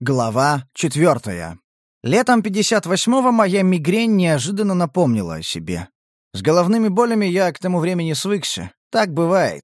Глава четвертая. Летом 58-го моя мигрень неожиданно напомнила о себе. С головными болями я к тому времени свыкся. Так бывает.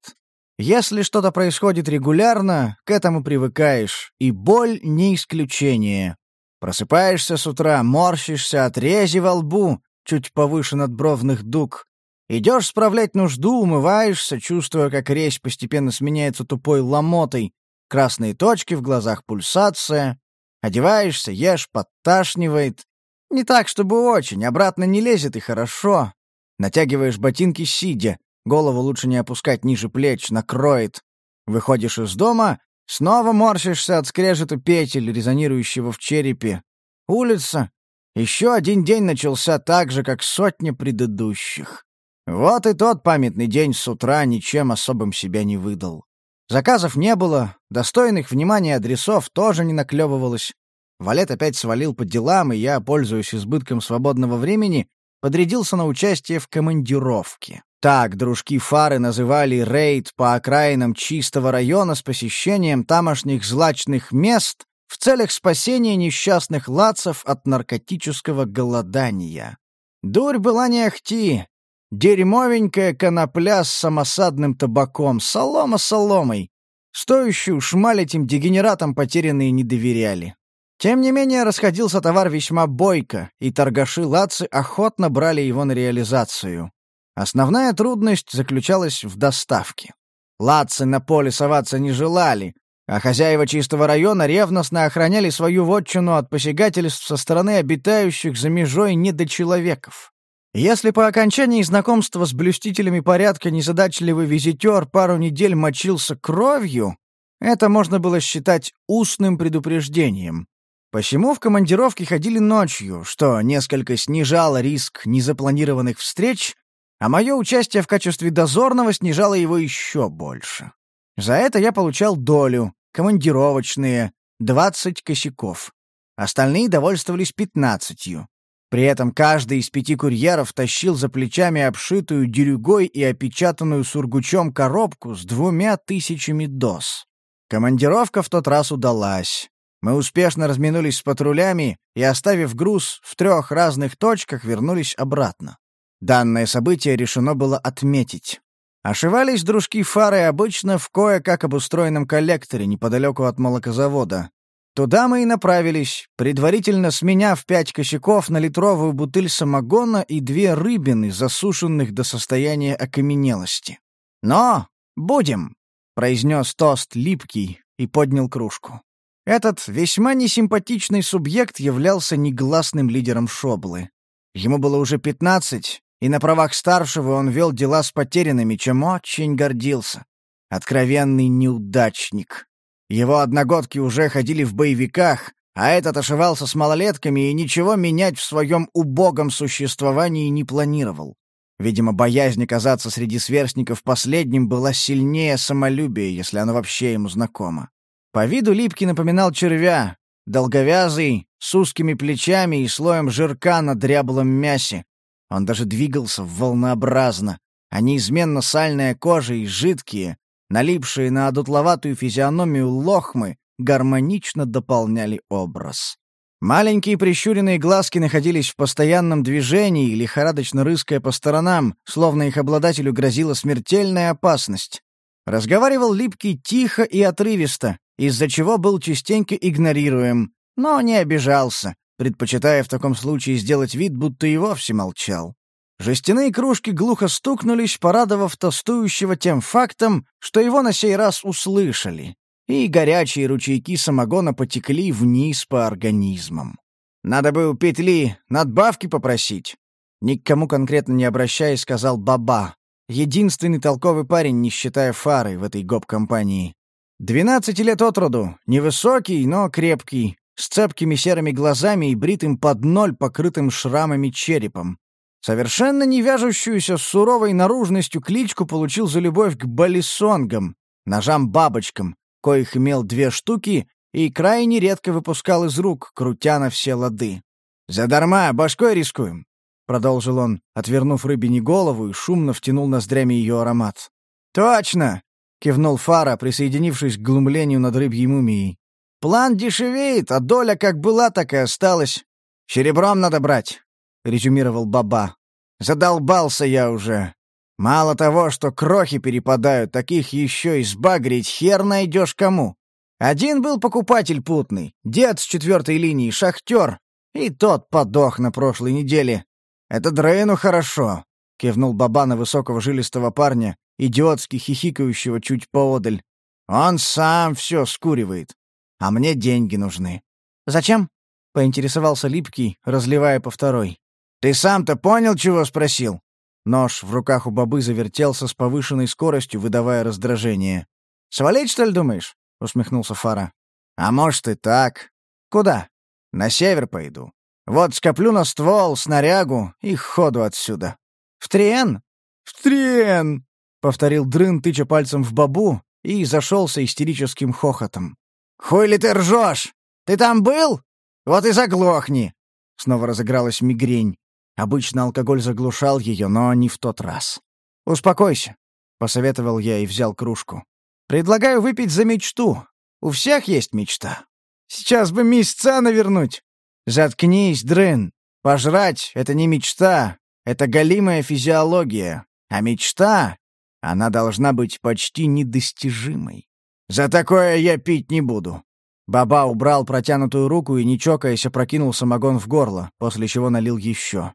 Если что-то происходит регулярно, к этому привыкаешь, и боль — не исключение. Просыпаешься с утра, морщишься от рези во лбу, чуть повыше надбровных дуг. Идешь справлять нужду, умываешься, чувствуя, как резь постепенно сменяется тупой ломотой, красные точки в глазах пульсация, Одеваешься, ешь, подташнивает. Не так, чтобы очень, обратно не лезет и хорошо. Натягиваешь ботинки сидя, голову лучше не опускать ниже плеч, накроет. Выходишь из дома, снова морщишься от скрежета петель, резонирующего в черепе. Улица. Еще один день начался так же, как сотня предыдущих. Вот и тот памятный день с утра ничем особым себя не выдал. Заказов не было, достойных внимания адресов тоже не наклевывалось. Валет опять свалил по делам, и я, пользуясь избытком свободного времени, подрядился на участие в командировке. Так дружки Фары называли рейд по окраинам чистого района с посещением тамошних злачных мест в целях спасения несчастных лацев от наркотического голодания. Дурь была не ахти, Дерьмовенькая конопля с самосадным табаком, солома соломой. Стоящую шмаль этим дегенератам потерянные не доверяли. Тем не менее, расходился товар весьма бойко, и торгаши Лацы охотно брали его на реализацию. Основная трудность заключалась в доставке. Лацы на поле соваться не желали, а хозяева чистого района ревностно охраняли свою вотчину от посягательств со стороны обитающих за межой недочеловеков. Если по окончании знакомства с блюстителями порядка незадачливый визитер пару недель мочился кровью, это можно было считать устным предупреждением. Посему в командировке ходили ночью, что несколько снижало риск незапланированных встреч, а мое участие в качестве дозорного снижало его еще больше. За это я получал долю, командировочные, 20 косяков. Остальные довольствовались пятнадцатью. При этом каждый из пяти курьеров тащил за плечами обшитую дерюгой и опечатанную сургучом коробку с двумя тысячами доз. Командировка в тот раз удалась. Мы успешно разминулись с патрулями и, оставив груз в трех разных точках, вернулись обратно. Данное событие решено было отметить. Ошивались дружки фары обычно в кое-как обустроенном коллекторе неподалеку от молокозавода. Туда мы и направились, предварительно сменяв пять косяков на литровую бутыль самогона и две рыбины, засушенных до состояния окаменелости. «Но будем!» — произнес тост липкий и поднял кружку. Этот весьма несимпатичный субъект являлся негласным лидером Шоблы. Ему было уже пятнадцать, и на правах старшего он вел дела с потерянными, чем очень гордился. Откровенный неудачник. Его одногодки уже ходили в боевиках, а этот ошивался с малолетками и ничего менять в своем убогом существовании не планировал. Видимо, боязнь оказаться среди сверстников последним была сильнее самолюбия, если оно вообще ему знакомо. По виду Липкий напоминал червя, долговязый, с узкими плечами и слоем жирка на дряблом мясе. Он даже двигался волнообразно, а неизменно сальная кожа и жидкие, налипшие на одутловатую физиономию лохмы, гармонично дополняли образ. Маленькие прищуренные глазки находились в постоянном движении, лихорадочно рыская по сторонам, словно их обладателю грозила смертельная опасность. Разговаривал Липкий тихо и отрывисто, из-за чего был частенько игнорируем, но не обижался, предпочитая в таком случае сделать вид, будто и вовсе молчал. Жестяные кружки глухо стукнулись, порадовав тостующего тем фактом, что его на сей раз услышали, и горячие ручейки самогона потекли вниз по организмам. «Надо бы у петли надбавки попросить», — ни к кому конкретно не обращаясь, сказал Баба, единственный толковый парень, не считая фары в этой гоп-компании. Двенадцати лет от роду, невысокий, но крепкий, с цепкими серыми глазами и бритым под ноль, покрытым шрамами черепом. Совершенно не вяжущуюся с суровой наружностью кличку получил за любовь к балисонгам, ножам-бабочкам, коих имел две штуки и крайне редко выпускал из рук, крутя на все лады. «Задарма, башкой рискуем», — продолжил он, отвернув рыбине голову и шумно втянул ноздрями ее аромат. «Точно!» — кивнул Фара, присоединившись к глумлению над рыбьей мумией. План дешевеет, а доля как была, так и осталась. Серебром надо брать», — резюмировал Баба. «Задолбался я уже. Мало того, что крохи перепадают, таких еще и сбагрить хер найдешь кому. Один был покупатель путный, дед с четвертой линии, шахтер, и тот подох на прошлой неделе. Это Дрейну хорошо», — кивнул Баба на высокого жилистого парня, идиотски хихикающего чуть поодаль. «Он сам все скуривает а мне деньги нужны». «Зачем?» — поинтересовался Липкий, разливая по второй. «Ты сам-то понял, чего спросил?» Нож в руках у бобы завертелся с повышенной скоростью, выдавая раздражение. «Свалить, что ли, думаешь?» — усмехнулся Фара. «А может и так. Куда?» «На север пойду. Вот скоплю на ствол, снарягу и ходу отсюда». «В Триен?» «В Триен!» — повторил Дрын, тыча пальцем в бабу, и зашелся истерическим хохотом. «Хуй ли ты ржешь? Ты там был? Вот и заглохни!» Снова разыгралась мигрень. Обычно алкоголь заглушал ее, но не в тот раз. «Успокойся», — посоветовал я и взял кружку. «Предлагаю выпить за мечту. У всех есть мечта. Сейчас бы месяца навернуть». «Заткнись, дрын. Пожрать — это не мечта. Это голимая физиология. А мечта, она должна быть почти недостижимой. «За такое я пить не буду». Баба убрал протянутую руку и, не чокаясь, опрокинул самогон в горло, после чего налил еще.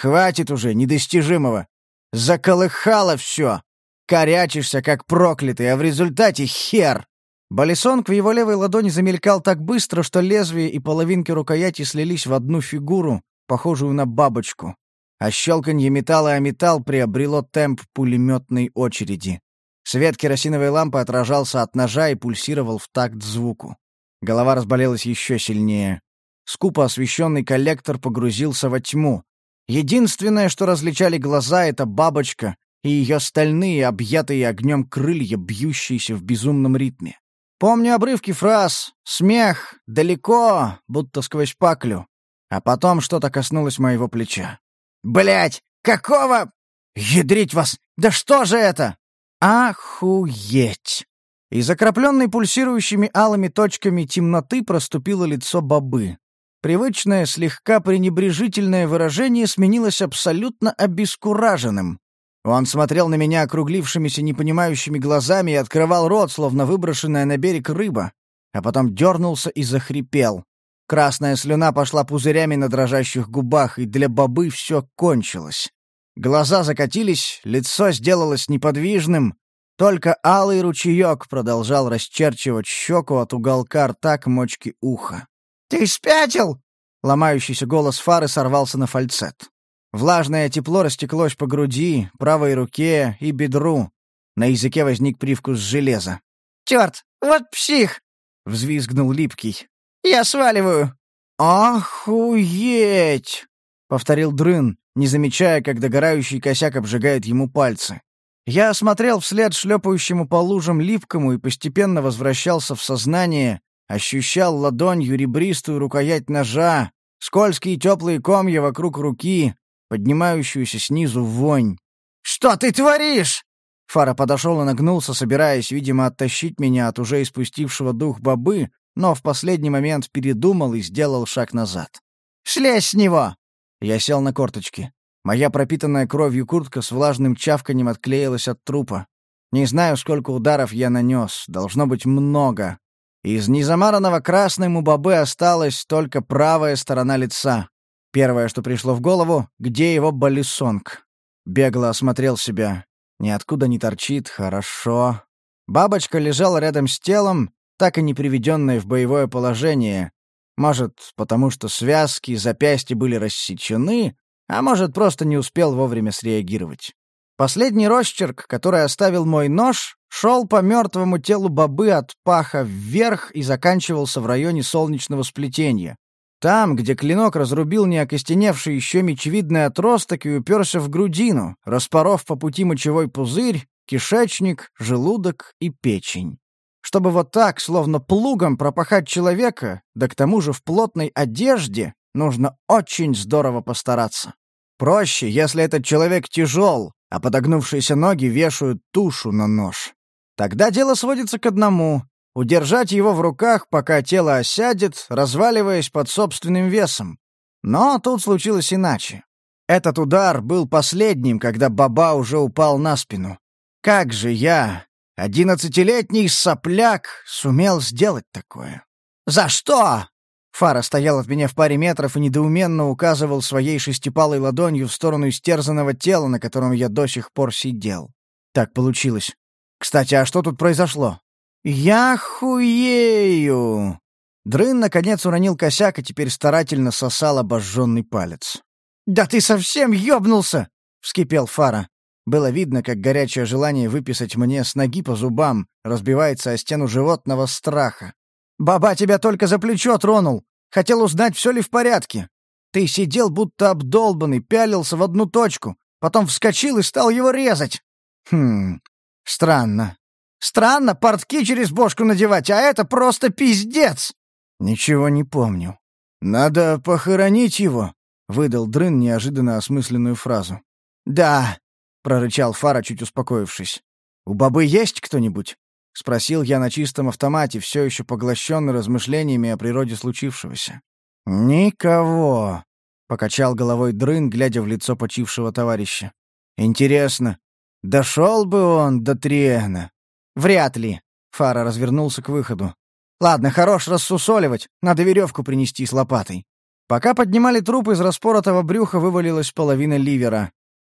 «Хватит уже, недостижимого! Заколыхало все! Корячишься, как проклятый, а в результате хер!» Балисонг в его левой ладони замелькал так быстро, что лезвие и половинки рукояти слились в одну фигуру, похожую на бабочку. А щелканье металла о металл приобрело темп пулеметной очереди. Свет керосиновой лампы отражался от ножа и пульсировал в такт звуку. Голова разболелась еще сильнее. Скупо освещенный коллектор погрузился во тьму. Единственное, что различали глаза, — это бабочка и ее стальные, объятые огнем крылья, бьющиеся в безумном ритме. Помню обрывки фраз, смех, далеко, будто сквозь паклю. А потом что-то коснулось моего плеча. Блять, какого? Ядрить вас! Да что же это?» Охуеть! Из окропленной пульсирующими алыми точками темноты проступило лицо бобы. Привычное, слегка пренебрежительное выражение сменилось абсолютно обескураженным. Он смотрел на меня округлившимися непонимающими глазами и открывал рот, словно выброшенная на берег рыба, а потом дернулся и захрипел. Красная слюна пошла пузырями на дрожащих губах, и для бобы все кончилось. Глаза закатились, лицо сделалось неподвижным. Только алый ручеек продолжал расчерчивать щеку от уголка рта к мочке уха. «Ты спятил?» Ломающийся голос фары сорвался на фальцет. Влажное тепло растеклось по груди, правой руке и бедру. На языке возник привкус железа. «Черт, вот псих!» — взвизгнул Липкий. «Я сваливаю!» «Охуеть!» — повторил Дрын не замечая, как догорающий косяк обжигает ему пальцы. Я осмотрел вслед шлепающему по лужам липкому и постепенно возвращался в сознание, ощущал ладонью ребристую рукоять ножа, скользкие теплые комья вокруг руки, поднимающуюся снизу вонь. «Что ты творишь?» Фара подошел и нагнулся, собираясь, видимо, оттащить меня от уже испустившего дух бобы, но в последний момент передумал и сделал шаг назад. «Слезь с него!» Я сел на корточки. Моя пропитанная кровью куртка с влажным чавканем отклеилась от трупа. Не знаю, сколько ударов я нанес, должно быть много. Из незамаранного красным у бобы осталась только правая сторона лица. Первое, что пришло в голову, где его балисонг. Бегло осмотрел себя. Ниоткуда не торчит, хорошо. Бабочка лежала рядом с телом, так и не приведенная в боевое положение, может, потому что связки, запястья были рассечены, а может, просто не успел вовремя среагировать. Последний росчерк, который оставил мой нож, шел по мертвому телу бобы от паха вверх и заканчивался в районе солнечного сплетения. Там, где клинок разрубил неокостеневший еще мечевидный отросток и уперся в грудину, распоров по пути мочевой пузырь, кишечник, желудок и печень. Чтобы вот так, словно плугом, пропахать человека, да к тому же в плотной одежде, нужно очень здорово постараться. Проще, если этот человек тяжел, а подогнувшиеся ноги вешают тушу на нож. Тогда дело сводится к одному удержать его в руках, пока тело осядет, разваливаясь под собственным весом. Но тут случилось иначе. Этот удар был последним, когда Баба уже упал на спину. Как же я, одиннадцатилетний сопляк, сумел сделать такое? «За что?» Фара стоял от меня в паре метров и недоуменно указывал своей шестипалой ладонью в сторону истерзанного тела, на котором я до сих пор сидел. Так получилось. Кстати, а что тут произошло? «Я хуею!» Дрын, наконец, уронил косяк и теперь старательно сосал обожженный палец. «Да ты совсем ёбнулся!» — вскипел Фара. Было видно, как горячее желание выписать мне с ноги по зубам разбивается о стену животного страха. Баба тебя только за плечо тронул. Хотел узнать, все ли в порядке. Ты сидел, будто обдолбанный, пялился в одну точку. Потом вскочил и стал его резать. Хм, странно. Странно портки через бошку надевать, а это просто пиздец. Ничего не помню. Надо похоронить его, выдал Дрын неожиданно осмысленную фразу. Да, прорычал Фара, чуть успокоившись. У бабы есть кто-нибудь? — спросил я на чистом автомате, все еще поглощенный размышлениями о природе случившегося. «Никого», — покачал головой Дрын, глядя в лицо почившего товарища. «Интересно, дошел бы он до Триэна?» «Вряд ли», — Фара развернулся к выходу. «Ладно, хорош рассусоливать, надо веревку принести с лопатой». Пока поднимали труп, из распоротого брюха вывалилась половина ливера.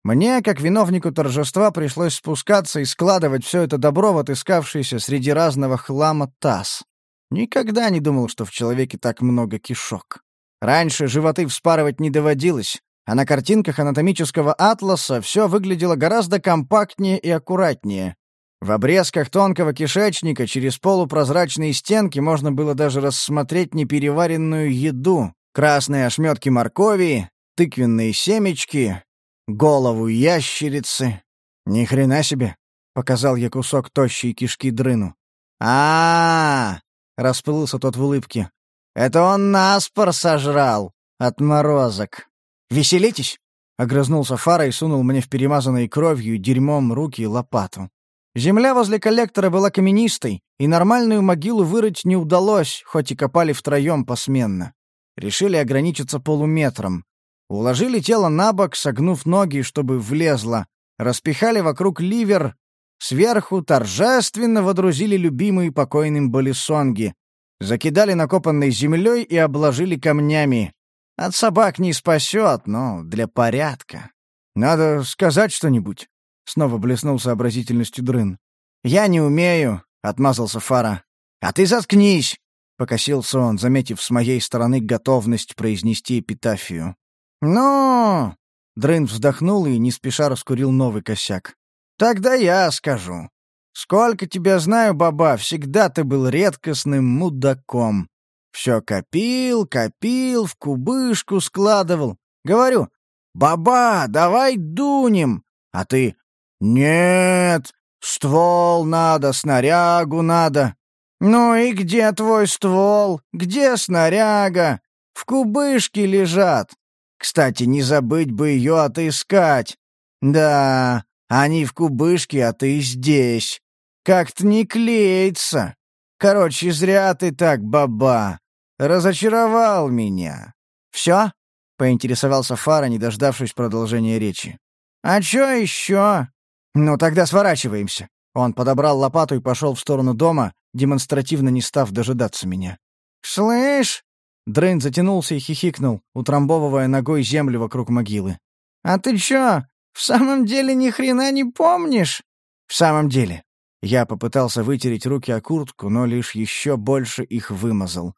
Мне, как виновнику торжества, пришлось спускаться и складывать все это добро в отыскавшийся среди разного хлама таз. Никогда не думал, что в человеке так много кишок. Раньше животы вспарывать не доводилось, а на картинках анатомического атласа все выглядело гораздо компактнее и аккуратнее. В обрезках тонкого кишечника через полупрозрачные стенки можно было даже рассмотреть непереваренную еду, красные ошметки моркови, тыквенные семечки, голову ящерицы. Ни хрена себе, показал я кусок тощей кишки дрыну. А, -а, -а, расплылся тот в улыбке. Это он наспор сожрал, отморозок. Веселитесь? Огрызнулся Фара и сунул мне в перемазанные кровью дерьмом руки лопату. Земля возле коллектора была каменистой, и нормальную могилу вырыть не удалось, хоть и копали втроем посменно. Решили ограничиться полуметром. Уложили тело на бок, согнув ноги, чтобы влезло. Распихали вокруг ливер. Сверху торжественно водрузили любимые покойным болисонги. Закидали накопанной землей и обложили камнями. От собак не спасет, но для порядка. «Надо сказать что-нибудь», — снова блеснул сообразительностью Дрын. «Я не умею», — отмазался Фара. «А ты заткнись», — покосился он, заметив с моей стороны готовность произнести эпитафию. «Ну...» — Дрын вздохнул и не спеша раскурил новый косяк. «Тогда я скажу. Сколько тебя знаю, баба, всегда ты был редкостным мудаком. Все копил, копил, в кубышку складывал. Говорю, баба, давай дунем. А ты, нет, ствол надо, снарягу надо. Ну и где твой ствол? Где снаряга? В кубышке лежат. Кстати, не забыть бы ее отыскать. Да, они в кубышке, а ты здесь. Как-то не клеится. Короче, зря ты так, баба. Разочаровал меня. Все? Поинтересовался Фара, не дождавшись продолжения речи. А что еще? Ну, тогда сворачиваемся. Он подобрал лопату и пошел в сторону дома, демонстративно не став дожидаться меня. «Слышь, Дрейн затянулся и хихикнул, утрамбовывая ногой землю вокруг могилы. «А ты чё, в самом деле ни хрена не помнишь?» «В самом деле». Я попытался вытереть руки о куртку, но лишь еще больше их вымазал.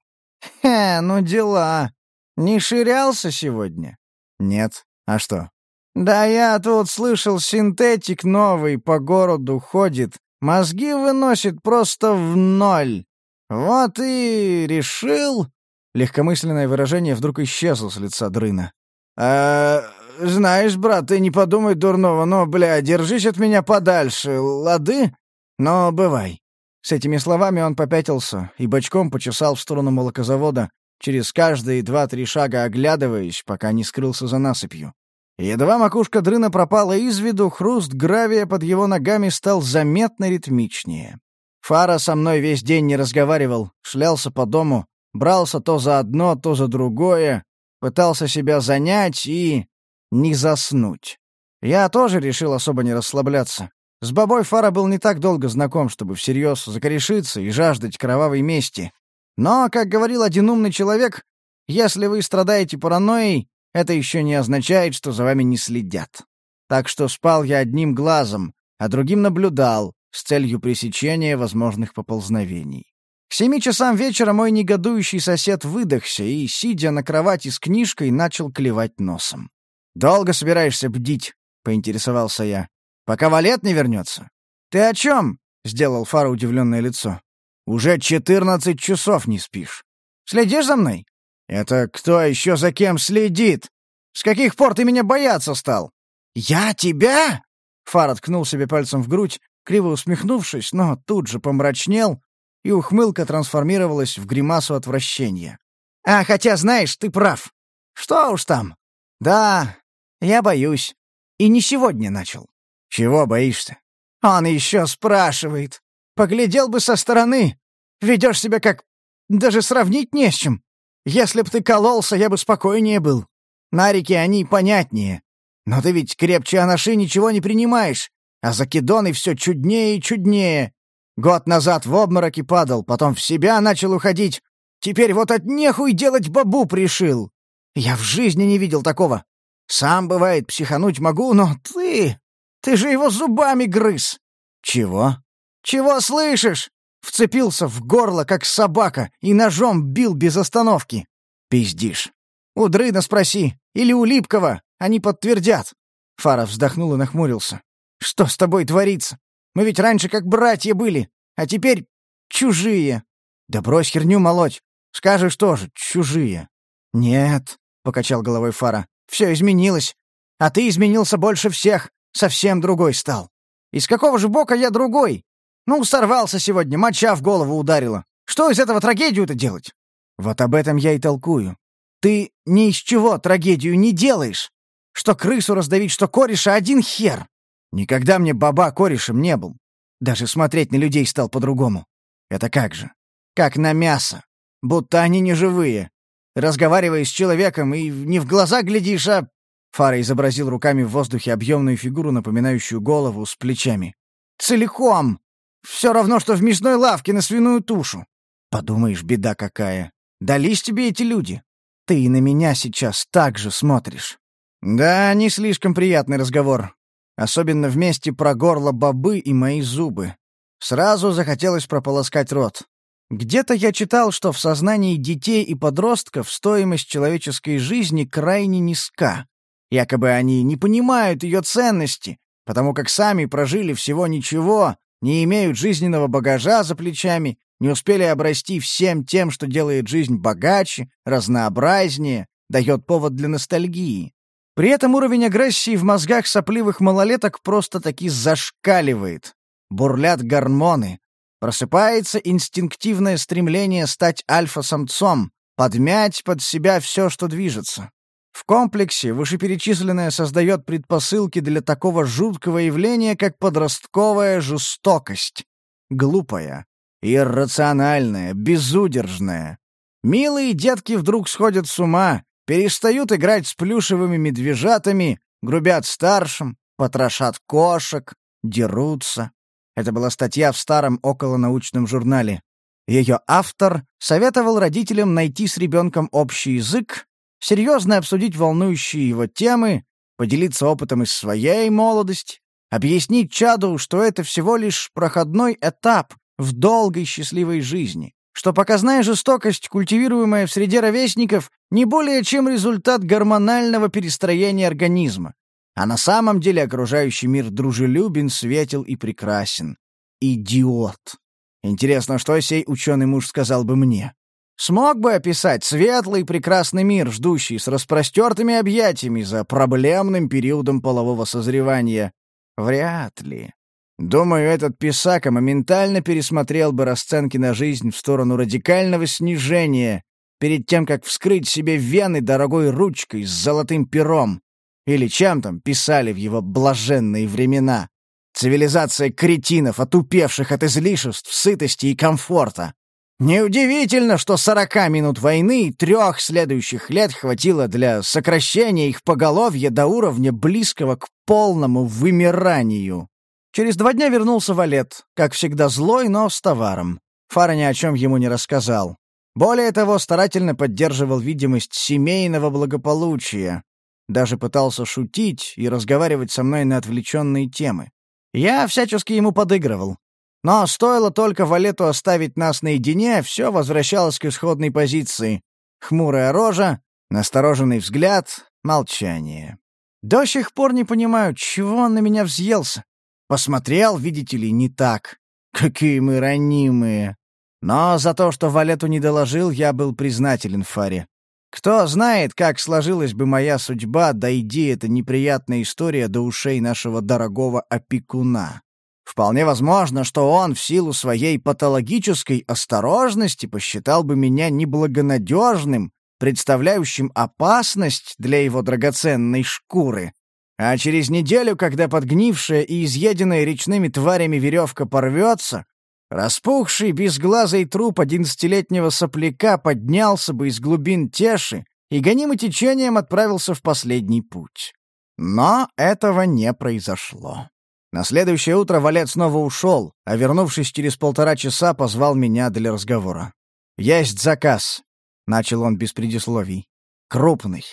«Хе, ну дела. Не ширялся сегодня?» «Нет. А что?» «Да я тут слышал, синтетик новый по городу ходит, мозги выносит просто в ноль. Вот и решил...» Легкомысленное выражение вдруг исчезло с лица Дрына. «А, знаешь, брат, ты не подумай дурного, но, бля, держись от меня подальше, лады? Но бывай». С этими словами он попятился и бочком почесал в сторону молокозавода, через каждые два-три шага оглядываясь, пока не скрылся за насыпью. Едва макушка дрына пропала из виду, хруст гравия под его ногами стал заметно ритмичнее. Фара со мной весь день не разговаривал, шлялся по дому, брался то за одно, то за другое, пытался себя занять и... не заснуть. Я тоже решил особо не расслабляться. С бабой Фара был не так долго знаком, чтобы всерьез закорешиться и жаждать кровавой мести. Но, как говорил один умный человек, если вы страдаете паранойей, это еще не означает, что за вами не следят. Так что спал я одним глазом, а другим наблюдал, с целью пресечения возможных поползновений. К семи часам вечера мой негодующий сосед выдохся и, сидя на кровати с книжкой, начал клевать носом. «Долго собираешься бдить?» — поинтересовался я. «Пока валет не вернется?» «Ты о чем?» — сделал Фара удивленное лицо. «Уже четырнадцать часов не спишь. Следишь за мной?» «Это кто еще за кем следит? С каких пор ты меня бояться стал?» «Я тебя?» Фар ткнул себе пальцем в грудь, криво усмехнувшись, но тут же помрачнел, и ухмылка трансформировалась в гримасу отвращения. «А, хотя, знаешь, ты прав. Что уж там. Да, я боюсь. И не сегодня начал». «Чего боишься?» «Он еще спрашивает. Поглядел бы со стороны. Ведешь себя как... Даже сравнить не с чем. Если б ты кололся, я бы спокойнее был. На реке они понятнее. Но ты ведь крепче анаши ничего не принимаешь. А закидоны все чуднее и чуднее. Год назад в обмороке падал, потом в себя начал уходить. Теперь вот от нехуй делать бабу пришил. Я в жизни не видел такого. Сам, бывает, психануть могу, но ты... Ты же его зубами грыз. Чего? Чего слышишь? Вцепился в горло, как собака, и ножом бил без остановки. Пиздишь. У Дрына спроси. Или у Липкова. Они подтвердят. Фара вздохнул и нахмурился. Что с тобой творится? Мы ведь раньше как братья были, а теперь чужие. Да брось херню молоть. Скажешь тоже, чужие. Нет, — покачал головой Фара, — все изменилось. А ты изменился больше всех, совсем другой стал. Из какого же бока я другой? Ну, сорвался сегодня, моча в голову ударила. Что из этого трагедию-то делать? Вот об этом я и толкую. Ты ни из чего трагедию не делаешь. Что крысу раздавить, что кореша один хер. Никогда мне баба корешем не был. Даже смотреть на людей стал по-другому. Это как же? Как на мясо. Будто они не живые. Разговаривая с человеком, и не в глаза глядишь, а... Фара изобразил руками в воздухе объемную фигуру, напоминающую голову с плечами. «Целиком! Все равно, что в мясной лавке на свиную тушу. Подумаешь, беда какая. Дались тебе эти люди. Ты и на меня сейчас так же смотришь. Да, не слишком приятный разговор. Особенно вместе про горло бобы и мои зубы. Сразу захотелось прополоскать рот. Где-то я читал, что в сознании детей и подростков стоимость человеческой жизни крайне низка. Якобы они не понимают ее ценности, потому как сами прожили всего ничего, не имеют жизненного багажа за плечами, не успели обрасти всем тем, что делает жизнь богаче, разнообразнее, дает повод для ностальгии. При этом уровень агрессии в мозгах сопливых малолеток просто-таки зашкаливает. Бурлят гормоны. Просыпается инстинктивное стремление стать альфа-самцом, подмять под себя все, что движется. В комплексе вышеперечисленное создает предпосылки для такого жуткого явления, как подростковая жестокость. Глупая, иррациональная, безудержная. Милые детки вдруг сходят с ума, перестают играть с плюшевыми медвежатами, грубят старшим, потрошат кошек, дерутся. Это была статья в старом околонаучном журнале. Ее автор советовал родителям найти с ребенком общий язык, серьезно обсудить волнующие его темы, поделиться опытом из своей молодости, объяснить чаду, что это всего лишь проходной этап в долгой счастливой жизни что показная жестокость, культивируемая в среде ровесников, не более чем результат гормонального перестроения организма. А на самом деле окружающий мир дружелюбен, светел и прекрасен. Идиот. Интересно, что сей ученый муж сказал бы мне? Смог бы описать светлый прекрасный мир, ждущий с распростертыми объятиями за проблемным периодом полового созревания? Вряд ли. Думаю, этот писака моментально пересмотрел бы расценки на жизнь в сторону радикального снижения перед тем, как вскрыть себе вены дорогой ручкой с золотым пером. Или чем там писали в его блаженные времена. Цивилизация кретинов, отупевших от излишеств, сытости и комфорта. Неудивительно, что сорока минут войны и трех следующих лет хватило для сокращения их поголовья до уровня близкого к полному вымиранию. Через два дня вернулся Валет, как всегда злой, но с товаром. Фара ни о чем ему не рассказал. Более того, старательно поддерживал видимость семейного благополучия. Даже пытался шутить и разговаривать со мной на отвлеченные темы. Я всячески ему подыгрывал. Но стоило только Валету оставить нас наедине, все возвращалось к исходной позиции. Хмурая рожа, настороженный взгляд, молчание. До сих пор не понимаю, чего он на меня взъелся. Посмотрел, видите ли, не так. Какие мы ранимые. Но за то, что Валету не доложил, я был признателен Фаре. Кто знает, как сложилась бы моя судьба, дойди эта неприятная история до ушей нашего дорогого опекуна. Вполне возможно, что он в силу своей патологической осторожности посчитал бы меня неблагонадежным, представляющим опасность для его драгоценной шкуры. А через неделю, когда подгнившая и изъеденная речными тварями веревка порвется, распухший безглазый труп одиннадцатилетнего сопляка поднялся бы из глубин Теши и гонимый течением отправился в последний путь. Но этого не произошло. На следующее утро Валет снова ушел, а, вернувшись через полтора часа, позвал меня для разговора. «Есть заказ», — начал он без предисловий. «Крупный.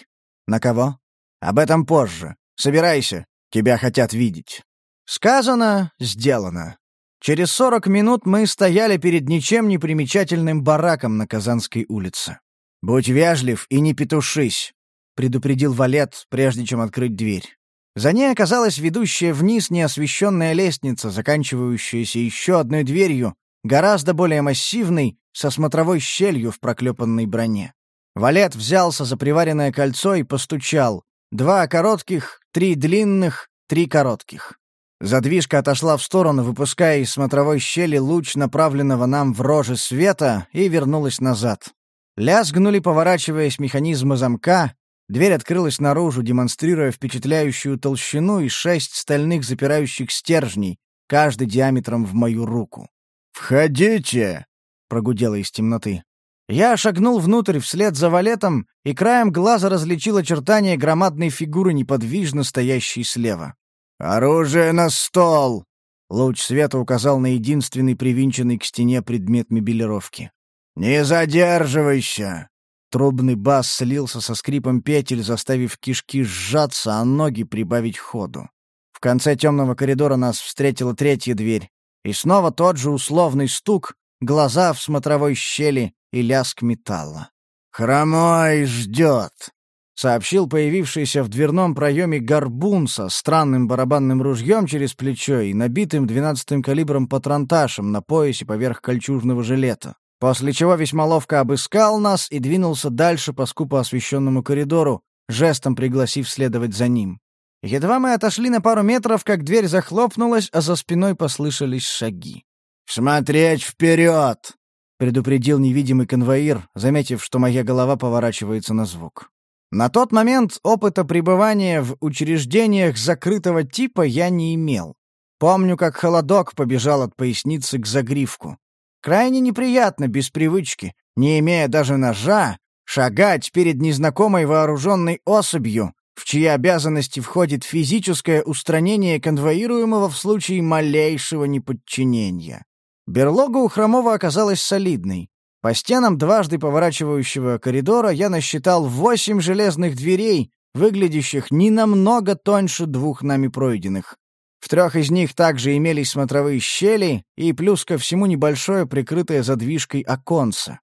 На кого? Об этом позже. Собирайся, тебя хотят видеть». Сказано, сделано. Через сорок минут мы стояли перед ничем не примечательным бараком на Казанской улице. «Будь вежлив и не петушись», — предупредил Валет, прежде чем открыть дверь. За ней оказалась ведущая вниз неосвещенная лестница, заканчивающаяся еще одной дверью, гораздо более массивной, со смотровой щелью в проклепанной броне. Валет взялся за приваренное кольцо и постучал. Два коротких, три длинных, три коротких. Задвижка отошла в сторону, выпуская из смотровой щели луч, направленного нам в роже света, и вернулась назад. Лязгнули, поворачиваясь механизмы замка, Дверь открылась наружу, демонстрируя впечатляющую толщину и шесть стальных запирающих стержней, каждый диаметром в мою руку. «Входите!» — прогудело из темноты. Я шагнул внутрь вслед за валетом и краем глаза различил очертания громадной фигуры, неподвижно стоящей слева. «Оружие на стол!» Луч света указал на единственный привинченный к стене предмет мебелировки. «Не задерживайся! Трубный бас слился со скрипом петель, заставив кишки сжаться, а ноги прибавить ходу. В конце темного коридора нас встретила третья дверь. И снова тот же условный стук, глаза в смотровой щели и лязг металла. «Хромой ждет», — сообщил появившийся в дверном проеме горбун со странным барабанным ружьем через плечо и набитым двенадцатым калибром патронташем на поясе поверх кольчужного жилета. После чего весьма ловко обыскал нас и двинулся дальше по скупо освещенному коридору, жестом пригласив следовать за ним. Едва мы отошли на пару метров, как дверь захлопнулась, а за спиной послышались шаги. «Смотреть вперед!» — предупредил невидимый конвоир, заметив, что моя голова поворачивается на звук. На тот момент опыта пребывания в учреждениях закрытого типа я не имел. Помню, как холодок побежал от поясницы к загривку. Крайне неприятно без привычки, не имея даже ножа, шагать перед незнакомой вооруженной особью, в чьи обязанности входит физическое устранение конвоируемого в случае малейшего неподчинения. Берлога у Хромова оказалась солидной. По стенам дважды поворачивающего коридора я насчитал восемь железных дверей, выглядящих не намного тоньше двух нами пройденных. В трех из них также имелись смотровые щели и плюс ко всему небольшое прикрытое задвижкой оконце.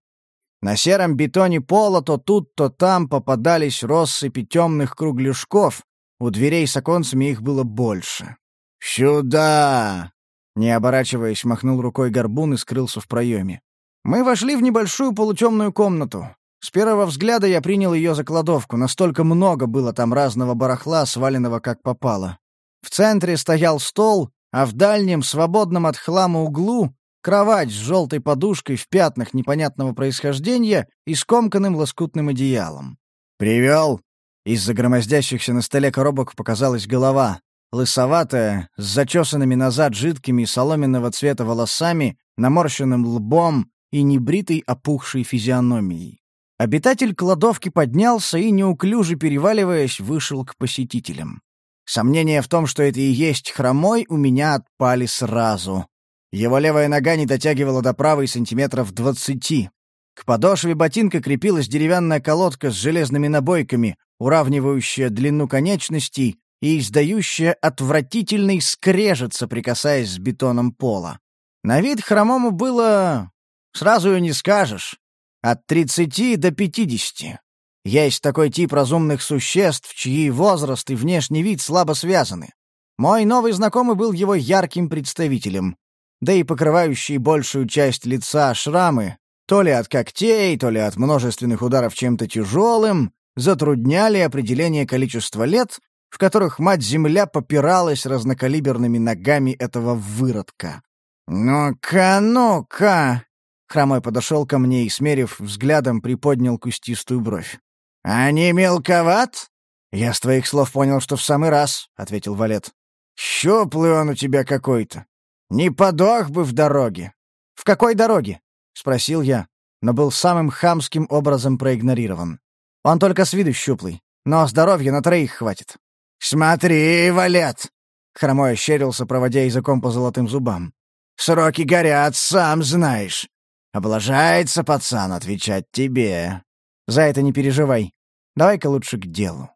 На сером бетоне пола то тут, то там попадались россыпи темных кругляшков, у дверей с оконцами их было больше. «Сюда!» Не оборачиваясь, махнул рукой горбун и скрылся в проеме. Мы вошли в небольшую полутемную комнату. С первого взгляда я принял ее за кладовку, настолько много было там разного барахла, сваленного как попало. В центре стоял стол, а в дальнем, свободном от хлама углу, кровать с желтой подушкой в пятнах непонятного происхождения и скомканным лоскутным одеялом. «Привел?» Из-за громоздящихся на столе коробок показалась голова. Лысоватая, с зачесанными назад жидкими соломенного цвета волосами, наморщенным лбом и небритой опухшей физиономией. Обитатель кладовки поднялся и, неуклюже переваливаясь, вышел к посетителям. Сомнения в том, что это и есть хромой, у меня отпали сразу. Его левая нога не дотягивала до правой сантиметров двадцати. К подошве ботинка крепилась деревянная колодка с железными набойками, уравнивающая длину конечностей и издающая отвратительный скрежет, соприкасаясь с бетоном пола. На вид хромому было... сразу и не скажешь. От тридцати до пятидесяти. Есть такой тип разумных существ, чьи возраст и внешний вид слабо связаны. Мой новый знакомый был его ярким представителем. Да и покрывающие большую часть лица шрамы, то ли от когтей, то ли от множественных ударов чем-то тяжелым, затрудняли определение количества лет, в которых мать-земля попиралась разнокалиберными ногами этого выродка. «Ну-ка, ну-ка!» Хромой подошел ко мне и, смерив взглядом, приподнял кустистую бровь. «А не мелковат?» «Я с твоих слов понял, что в самый раз», — ответил Валет. «Щуплый он у тебя какой-то. Не подох бы в дороге». «В какой дороге?» — спросил я, но был самым хамским образом проигнорирован. «Он только с виду щуплый, но здоровья на троих хватит». «Смотри, Валет!» — Хромой ощерился, проводя языком по золотым зубам. «Сроки горят, сам знаешь. Облажается пацан отвечать тебе. За это не переживай. Давай-ка лучше к делу.